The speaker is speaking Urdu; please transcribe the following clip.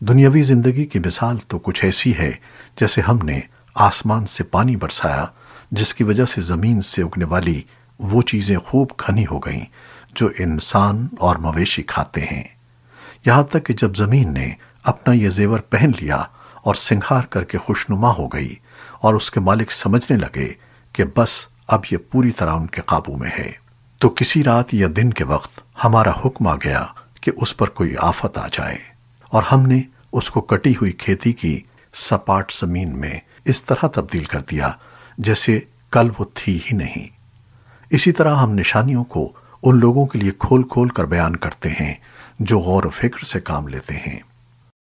دنیاوی زندگی کی مثال تو کچھ ایسی ہے جیسے ہم نے آسمان سے پانی برسایا، جس کی وجہ سے زمین سے اگنے والی وہ چیزیں خوب کھنی ہو گئیں جو انسان اور مویشی کھاتے ہیں۔ یہاں تک کہ جب زمین نے اپنا یہ زیور پہن لیا اور سنگھار کر کے خوشنما ہو گئی اور اس کے مالک سمجھنے لگے کہ بس اب یہ پوری طرح ان کے قابو میں ہے۔ تو کسی رات یا دن کے وقت ہمارا حکم آ گیا کہ اس پر کوئی آفت آ جائے۔ اور ہم نے اس کو کٹی ہوئی کھیتی کی سپاٹ زمین میں اس طرح تبدیل کر دیا جیسے کل وہ تھی ہی نہیں۔ اسی طرح ہم نشانیوں کو ان لوگوں کے لیے کھول کھول کر بیان کرتے ہیں جو غور و فکر سے کام لیتے ہیں۔